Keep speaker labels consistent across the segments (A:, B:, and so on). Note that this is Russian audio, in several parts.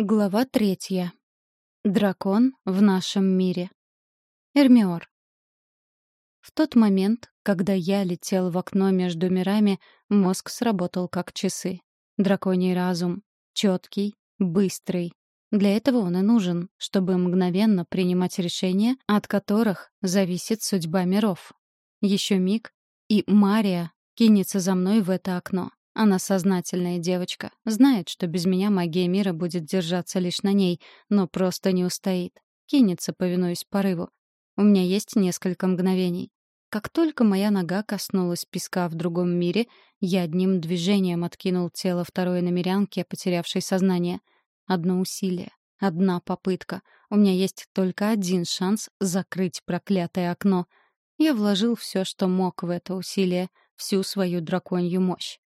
A: Глава третья. Дракон в нашем мире. Эрмиор. В тот момент, когда я летел в окно между мирами, мозг сработал как часы. Драконий разум. Четкий, быстрый. Для этого он и нужен, чтобы мгновенно принимать решения, от которых зависит судьба миров. Еще миг, и Мария кинется за мной в это окно. Она сознательная девочка, знает, что без меня магия мира будет держаться лишь на ней, но просто не устоит. Кинется, повинуясь порыву. У меня есть несколько мгновений. Как только моя нога коснулась песка в другом мире, я одним движением откинул тело второй намерянки, потерявшей сознание. Одно усилие, одна попытка. У меня есть только один шанс закрыть проклятое окно. Я вложил все, что мог в это усилие, всю свою драконью мощь.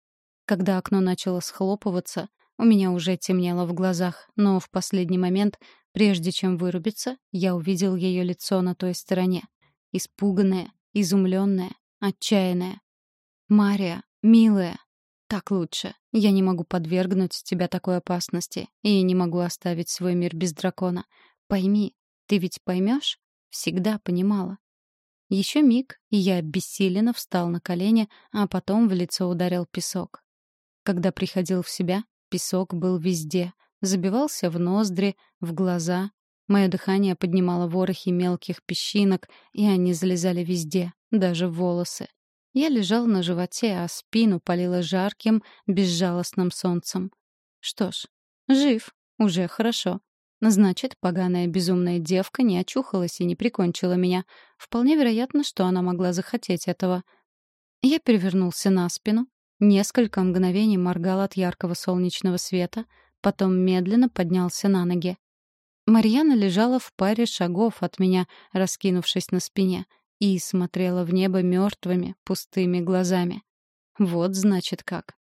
A: Когда окно начало схлопываться, у меня уже темнело в глазах, но в последний момент, прежде чем вырубиться, я увидел ее лицо на той стороне. Испуганное, изумленное, отчаянное. «Мария, милая, так лучше. Я не могу подвергнуть тебя такой опасности и не могу оставить свой мир без дракона. Пойми, ты ведь поймешь? Всегда понимала. Еще миг, и я обессиленно встал на колени, а потом в лицо ударил песок. Когда приходил в себя, песок был везде. Забивался в ноздри, в глаза. Мое дыхание поднимало ворохи мелких песчинок, и они залезали везде, даже в волосы. Я лежал на животе, а спину палило жарким, безжалостным солнцем. Что ж, жив, уже хорошо. Значит, поганая безумная девка не очухалась и не прикончила меня. Вполне вероятно, что она могла захотеть этого. Я перевернулся на спину, Несколько мгновений моргал от яркого солнечного света, потом медленно поднялся на ноги. Марьяна лежала в паре шагов от меня, раскинувшись на спине, и смотрела в небо мертвыми, пустыми глазами. Вот значит как.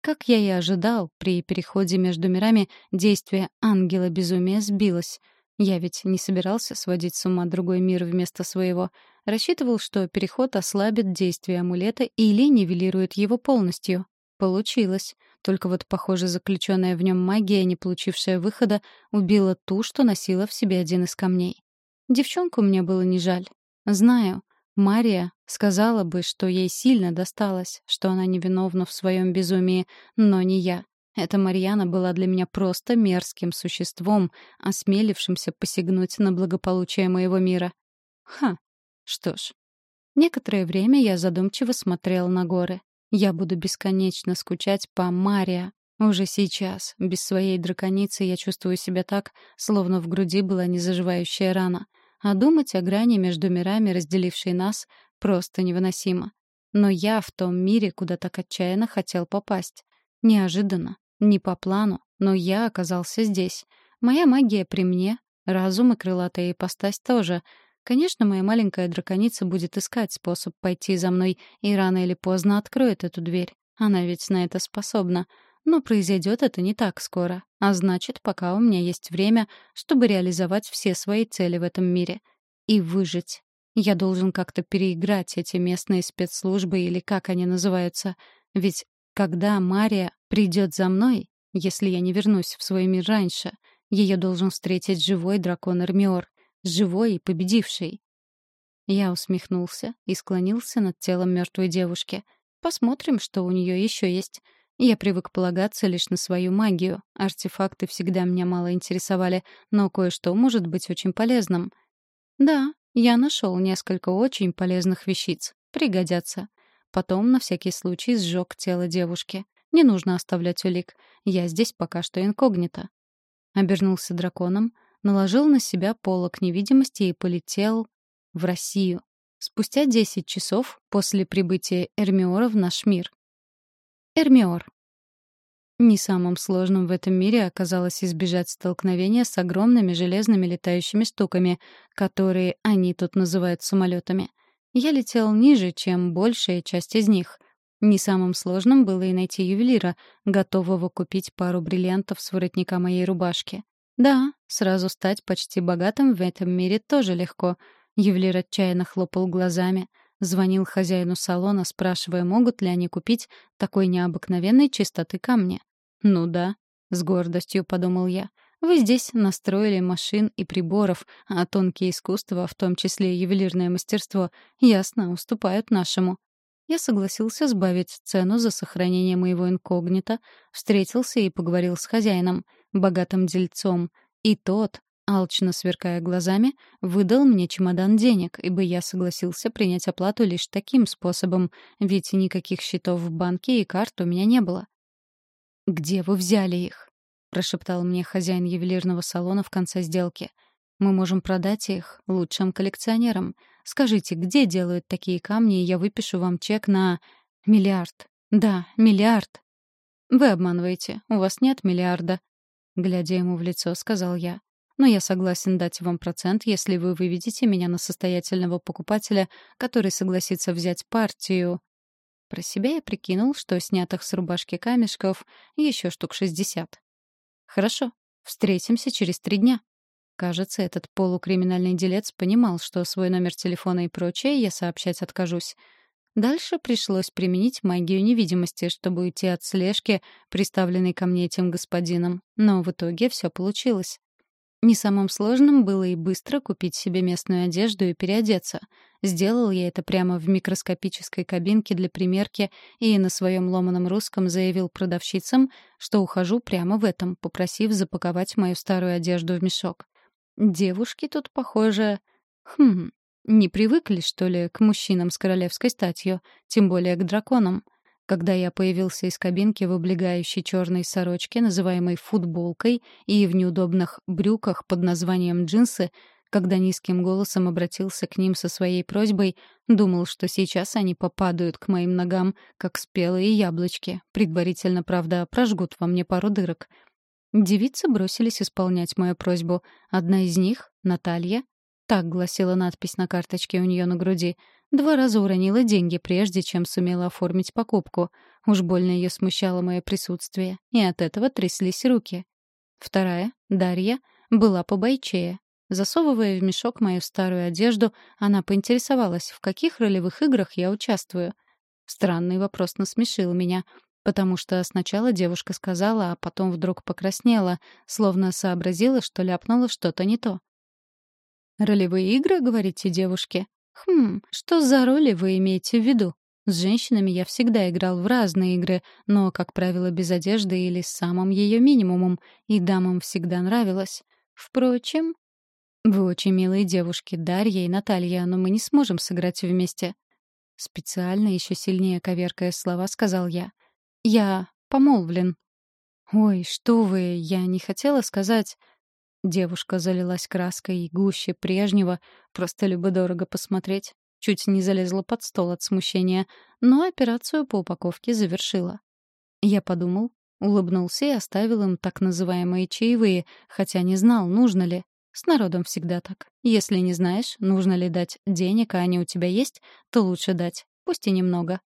A: Как я и ожидал, при переходе между мирами действие ангела безумия сбилось — я ведь не собирался сводить с ума другой мир вместо своего. Рассчитывал, что переход ослабит действие амулета или нивелирует его полностью. Получилось. Только вот, похоже, заключенная в нем магия, не получившая выхода, убила ту, что носила в себе один из камней. Девчонку мне было не жаль. Знаю, Мария сказала бы, что ей сильно досталось, что она невиновна в своем безумии, но не я. Эта Марьяна была для меня просто мерзким существом, осмелившимся посягнуть на благополучие моего мира. Ха, что ж. Некоторое время я задумчиво смотрел на горы. Я буду бесконечно скучать по Мария. Уже сейчас, без своей драконицы, я чувствую себя так, словно в груди была незаживающая рана. А думать о грани между мирами, разделившей нас, просто невыносимо. Но я в том мире, куда так отчаянно хотел попасть. Неожиданно, не по плану, но я оказался здесь. Моя магия при мне, разум и крылатая ипостась тоже. Конечно, моя маленькая драконица будет искать способ пойти за мной и рано или поздно откроет эту дверь. Она ведь на это способна. Но произойдет это не так скоро. А значит, пока у меня есть время, чтобы реализовать все свои цели в этом мире. И выжить. Я должен как-то переиграть эти местные спецслужбы или как они называются. Ведь когда Мария придет за мной, если я не вернусь в свой мир раньше, ее должен встретить живой дракон Эрмиор, живой и победивший. Я усмехнулся и склонился над телом мертвой девушки. Посмотрим, что у нее еще есть. Я привык полагаться лишь на свою магию. Артефакты всегда меня мало интересовали, но кое-что может быть очень полезным. Да, я нашел несколько очень полезных вещиц. Пригодятся. Потом, на всякий случай, сжег тело девушки. Не нужно оставлять улик. Я здесь пока что инкогнито. Обернулся драконом, наложил на себя полок невидимости и полетел в Россию. Спустя 10 часов после прибытия Эрмиора в наш мир. Эрмиор. Не самым сложным в этом мире оказалось избежать столкновения с огромными железными летающими штуками, которые они тут называют самолетами — я летел ниже, чем большая часть из них. Не самым сложным было и найти ювелира, готового купить пару бриллиантов с воротника моей рубашки. Да, сразу стать почти богатым в этом мире тоже легко. Ювелир отчаянно хлопал глазами, звонил хозяину салона, спрашивая, могут ли они купить такой необыкновенной чистоты камни. «Ну да», — с гордостью подумал я, — Вы здесь настроили машин и приборов, а тонкие искусства, в том числе ювелирное мастерство, ясно уступают нашему. Я согласился сбавить цену за сохранение моего инкогнито, встретился и поговорил с хозяином, богатым дельцом, и тот, алчно сверкая глазами, выдал мне чемодан денег, ибо я согласился принять оплату лишь таким способом, ведь никаких счетов в банке и карт у меня не было. «Где вы взяли их?» — прошептал мне хозяин ювелирного салона в конце сделки. «Мы можем продать их лучшим коллекционерам. Скажите, где делают такие камни, и я выпишу вам чек на... миллиард. Да, миллиард». «Вы обманываете. У вас нет миллиарда», — глядя ему в лицо, сказал я. «Но я согласен дать вам процент, если вы выведете меня на состоятельного покупателя, который согласится взять партию про себя я прикинул, что снятых с рубашки камешков еще штук шестьдесят. «Хорошо, встретимся через три дня». Кажется, этот полукриминальный делец понимал, что свой номер телефона и прочее я сообщать откажусь. Дальше пришлось применить магию невидимости, чтобы уйти от слежки, приставленной ко мне этим господином. Но в итоге все получилось. Не самым сложным было и быстро купить себе местную одежду и переодеться. Сделал я это прямо в микроскопической кабинке для примерки и на своем ломаном русском заявил продавщицам, что ухожу прямо в этом, попросив запаковать мою старую одежду в мешок. Девушки тут, похоже... Хм, не привыкли, что ли, к мужчинам с королевской статью, тем более к драконам. Когда я появился из кабинки в облегающей черной сорочке, называемой футболкой, и в неудобных брюках под названием джинсы, когда низким голосом обратился к ним со своей просьбой, думал, что сейчас они попадают к моим ногам, как спелые яблочки, предварительно, правда, прожгут во мне пару дырок. Девицы бросились исполнять мою просьбу. Одна из них, Наталья, так гласила надпись на карточке у нее на груди — Два раза уронила деньги, прежде чем сумела оформить покупку. Уж больно ее смущало мое присутствие, и от этого тряслись руки. Вторая, Дарья, была побойчее. Засовывая в мешок мою старую одежду, она поинтересовалась, в каких ролевых играх я участвую. Странный вопрос насмешил меня, потому что сначала девушка сказала, а потом вдруг покраснела, словно сообразила, что ляпнула что-то не то. «Ролевые игры, говорите, девушки?» Хм, что за роли вы имеете в виду? С женщинами я всегда играл в разные игры, но, как правило, без одежды или с самым ее минимумом, и дамам всегда нравилось. Впрочем, вы очень милые девушки, Дарья и Наталья, но мы не сможем сыграть вместе. Специально, еще сильнее коверкая слова, сказал я. Я помолвлен. Ой, что вы, я не хотела сказать... Девушка залилась краской и гуще прежнего, просто любо-дорого посмотреть. Чуть не залезла под стол от смущения, но операцию по упаковке завершила. Я подумал, улыбнулся и оставил им так называемые чаевые, хотя не знал, нужно ли. С народом всегда так. Если не знаешь, нужно ли дать денег, а они у тебя есть, то лучше дать, пусть и немного.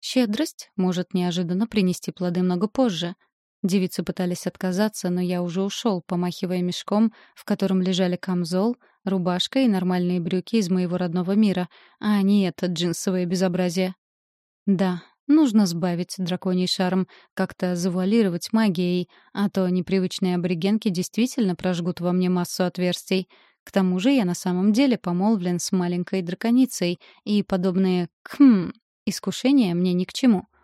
A: Щедрость может неожиданно принести плоды много позже — Девицы пытались отказаться, но я уже ушел, помахивая мешком, в котором лежали камзол, рубашка и нормальные брюки из моего родного мира, а не это джинсовое безобразие. Да, нужно сбавить драконий шарм, как-то завуалировать магией, а то непривычные аборигенки действительно прожгут во мне массу отверстий. К тому же я на самом деле помолвлен с маленькой драконицей, и подобные «хм» искушения мне ни к чему —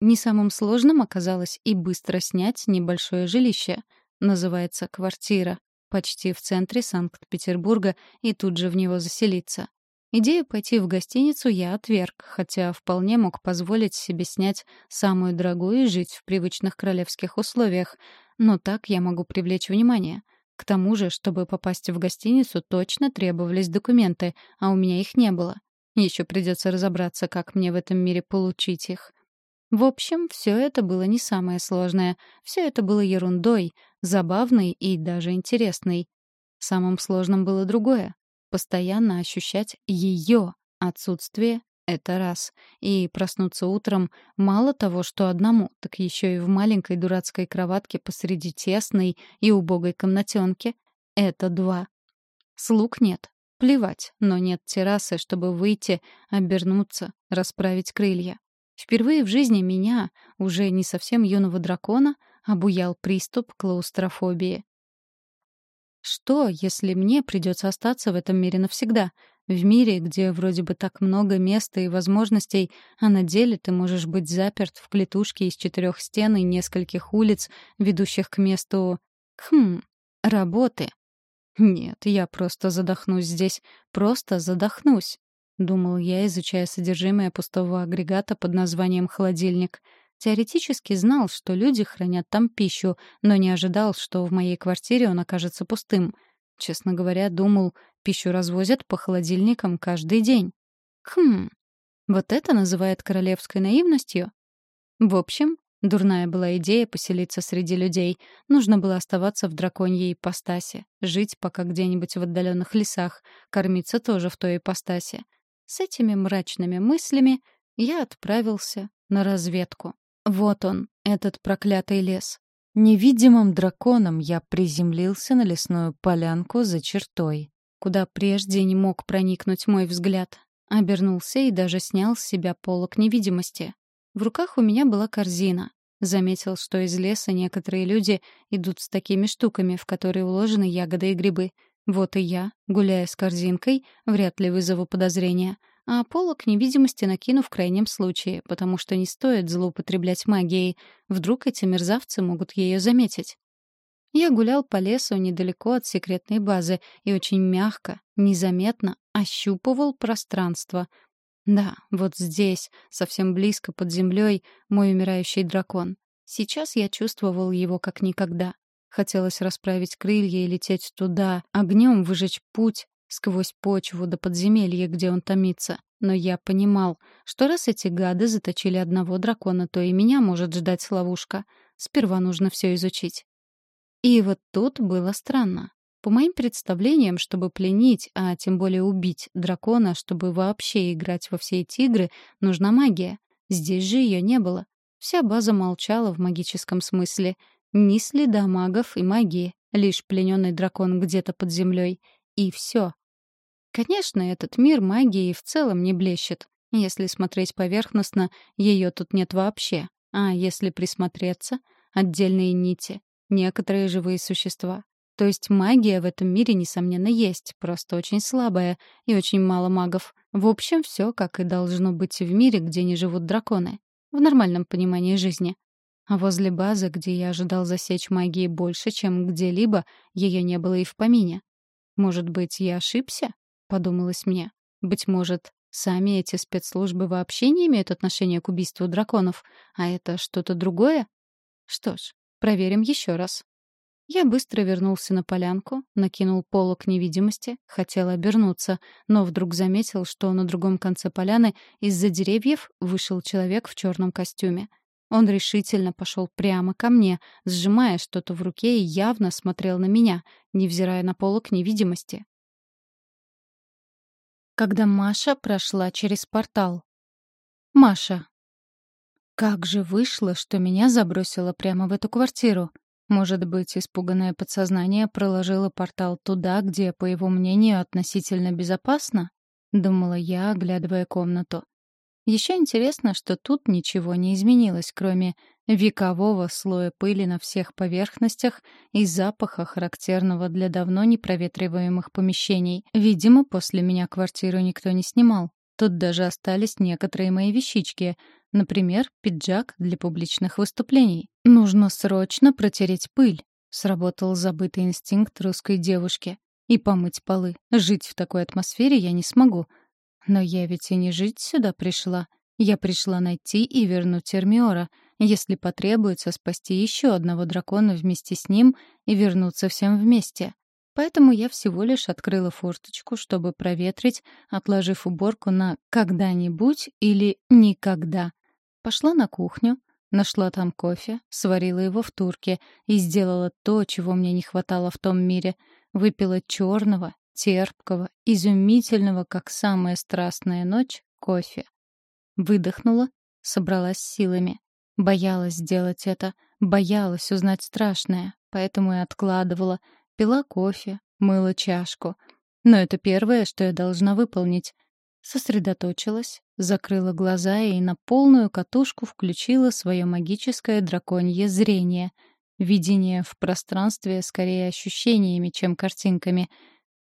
A: не самым сложным оказалось и быстро снять небольшое жилище. Называется «Квартира», почти в центре Санкт-Петербурга, и тут же в него заселиться. Идею пойти в гостиницу я отверг, хотя вполне мог позволить себе снять самую дорогую и жить в привычных королевских условиях. Но так я могу привлечь внимание. К тому же, чтобы попасть в гостиницу, точно требовались документы, а у меня их не было. Еще придется разобраться, как мне в этом мире получить их. В общем, все это было не самое сложное. Все это было ерундой, забавной и даже интересной. Самым сложным было другое — постоянно ощущать ее отсутствие — это раз. И проснуться утром мало того, что одному, так еще и в маленькой дурацкой кроватке посреди тесной и убогой комнатенки — это два. Слуг нет. Плевать, но нет террасы, чтобы выйти, обернуться, расправить крылья. Впервые в жизни меня, уже не совсем юного дракона, обуял приступ клаустрофобии. Что, если мне придется остаться в этом мире навсегда? В мире, где вроде бы так много места и возможностей, а на деле ты можешь быть заперт в клетушке из четырех стен и нескольких улиц, ведущих к месту... Хм, работы. Нет, я просто задохнусь здесь. Просто задохнусь. Думал я, изучая содержимое пустого агрегата под названием «холодильник». Теоретически знал, что люди хранят там пищу, но не ожидал, что в моей квартире он окажется пустым. Честно говоря, думал, пищу развозят по холодильникам каждый день. Хм, вот это называют королевской наивностью? В общем, дурная была идея поселиться среди людей. Нужно было оставаться в драконьей ипостаси, жить пока где-нибудь в отдаленных лесах, кормиться тоже в той ипостаси. С этими мрачными мыслями я отправился на разведку. Вот он, этот проклятый лес. Невидимым драконом я приземлился на лесную полянку за чертой, куда прежде не мог проникнуть мой взгляд. Обернулся и даже снял с себя полок невидимости. В руках у меня была корзина. Заметил, что из леса некоторые люди идут с такими штуками, в которые уложены ягоды и грибы. Вот и я, гуляя с корзинкой, вряд ли вызову подозрения а полок невидимости накину в крайнем случае, потому что не стоит злоупотреблять магией. Вдруг эти мерзавцы могут ее заметить. Я гулял по лесу недалеко от секретной базы и очень мягко, незаметно ощупывал пространство. Да, вот здесь, совсем близко под землей, мой умирающий дракон. Сейчас я чувствовал его как никогда. Хотелось расправить крылья и лететь туда, огнем выжечь путь, сквозь почву до подземелья, где он томится. Но я понимал, что раз эти гады заточили одного дракона, то и меня может ждать ловушка. Сперва нужно все изучить. И вот тут было странно. По моим представлениям, чтобы пленить, а тем более убить дракона, чтобы вообще играть во все эти игры, нужна магия. Здесь же ее не было. Вся база молчала в магическом смысле. Ни следа магов и магии, лишь плененный дракон где-то под землей. И все. Конечно, этот мир магии в целом не блещет. Если смотреть поверхностно, ее тут нет вообще. А если присмотреться — отдельные нити, некоторые живые существа. То есть магия в этом мире, несомненно, есть, просто очень слабая, и очень мало магов. В общем, все как и должно быть в мире, где не живут драконы. В нормальном понимании жизни. А возле базы, где я ожидал засечь магии больше, чем где-либо, ее не было и в помине. Может быть, я ошибся? — подумалось мне. «Быть может, сами эти спецслужбы вообще не имеют отношения к убийству драконов, а это что-то другое? Что ж, проверим еще раз». Я быстро вернулся на полянку, накинул полок невидимости, хотел обернуться, но вдруг заметил, что на другом конце поляны из-за деревьев вышел человек в черном костюме. Он решительно пошел прямо ко мне, сжимая что-то в руке и явно смотрел на меня, невзирая на полок невидимости когда Маша прошла через портал. Маша. Как же вышло, что меня забросило прямо в эту квартиру? Может быть, испуганное подсознание проложило портал туда, где, по его мнению, относительно безопасно? Думала я, оглядывая комнату. Еще интересно, что тут ничего не изменилось, кроме векового слоя пыли на всех поверхностях и запаха, характерного для давно непроветриваемых помещений. Видимо, после меня квартиру никто не снимал. Тут даже остались некоторые мои вещички, например, пиджак для публичных выступлений. Нужно срочно протереть пыль, сработал забытый инстинкт русской девушки. И помыть полы. Жить в такой атмосфере я не смогу. Но я ведь и не жить сюда пришла. Я пришла найти и вернуть Эрмиора — если потребуется, спасти еще одного дракона вместе с ним и вернуться всем вместе. Поэтому я всего лишь открыла форточку, чтобы проветрить, отложив уборку на «когда-нибудь» или «никогда». Пошла на кухню, нашла там кофе, сварила его в турке и сделала то, чего мне не хватало в том мире. Выпила черного, терпкого, изумительного, как самая страстная ночь, кофе. Выдохнула, собралась силами. Боялась сделать это, боялась узнать страшное, поэтому и откладывала. Пила кофе, мыла чашку. Но это первое, что я должна выполнить. Сосредоточилась, закрыла глаза и на полную катушку включила свое магическое драконье зрение. Видение в пространстве скорее ощущениями, чем картинками.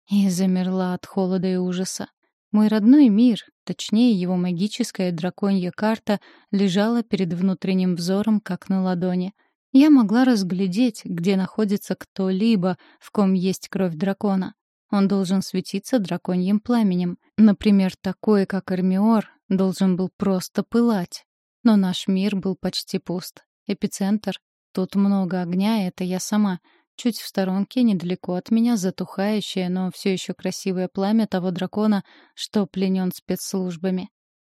A: И замерла от холода и ужаса. Мой родной мир, точнее его магическая драконья карта, лежала перед внутренним взором, как на ладони. Я могла разглядеть, где находится кто-либо, в ком есть кровь дракона. Он должен светиться драконьим пламенем. Например, такой, как Эрмиор, должен был просто пылать. Но наш мир был почти пуст. Эпицентр. Тут много огня, это я сама — Чуть в сторонке, недалеко от меня, затухающее, но все еще красивое пламя того дракона, что пленен спецслужбами.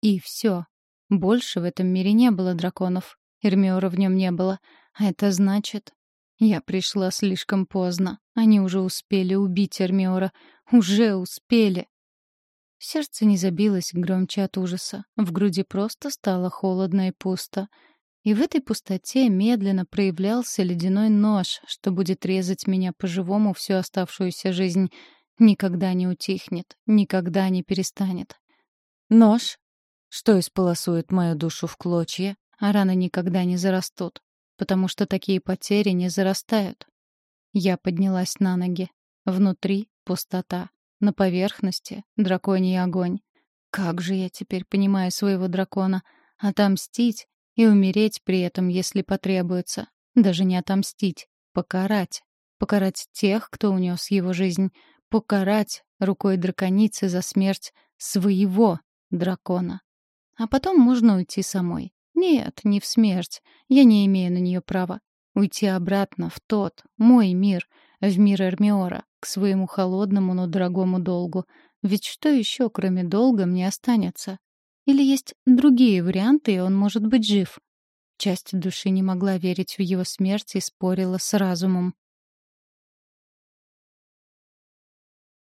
A: И все. Больше в этом мире не было драконов. Эрмиора в нем не было. А это значит... Я пришла слишком поздно. Они уже успели убить Эрмиора. Уже успели. Сердце не забилось громче от ужаса. В груди просто стало холодно и пусто. И в этой пустоте медленно проявлялся ледяной нож, что будет резать меня по-живому всю оставшуюся жизнь. Никогда не утихнет, никогда не перестанет. Нож, что исполосует мою душу в клочья, а раны никогда не зарастут, потому что такие потери не зарастают. Я поднялась на ноги. Внутри — пустота. На поверхности — драконий огонь. Как же я теперь понимаю своего дракона? Отомстить и умереть при этом, если потребуется. Даже не отомстить, покарать. Покарать тех, кто унес его жизнь. Покарать рукой драконицы за смерть своего дракона. А потом можно уйти самой. Нет, не в смерть. Я не имею на нее права. Уйти обратно в тот, мой мир, в мир Эрмиора, к своему холодному, но дорогому долгу. Ведь что еще, кроме долга, мне останется? Или есть другие варианты, и он может быть жив? Часть души не могла верить в его смерть и спорила с разумом.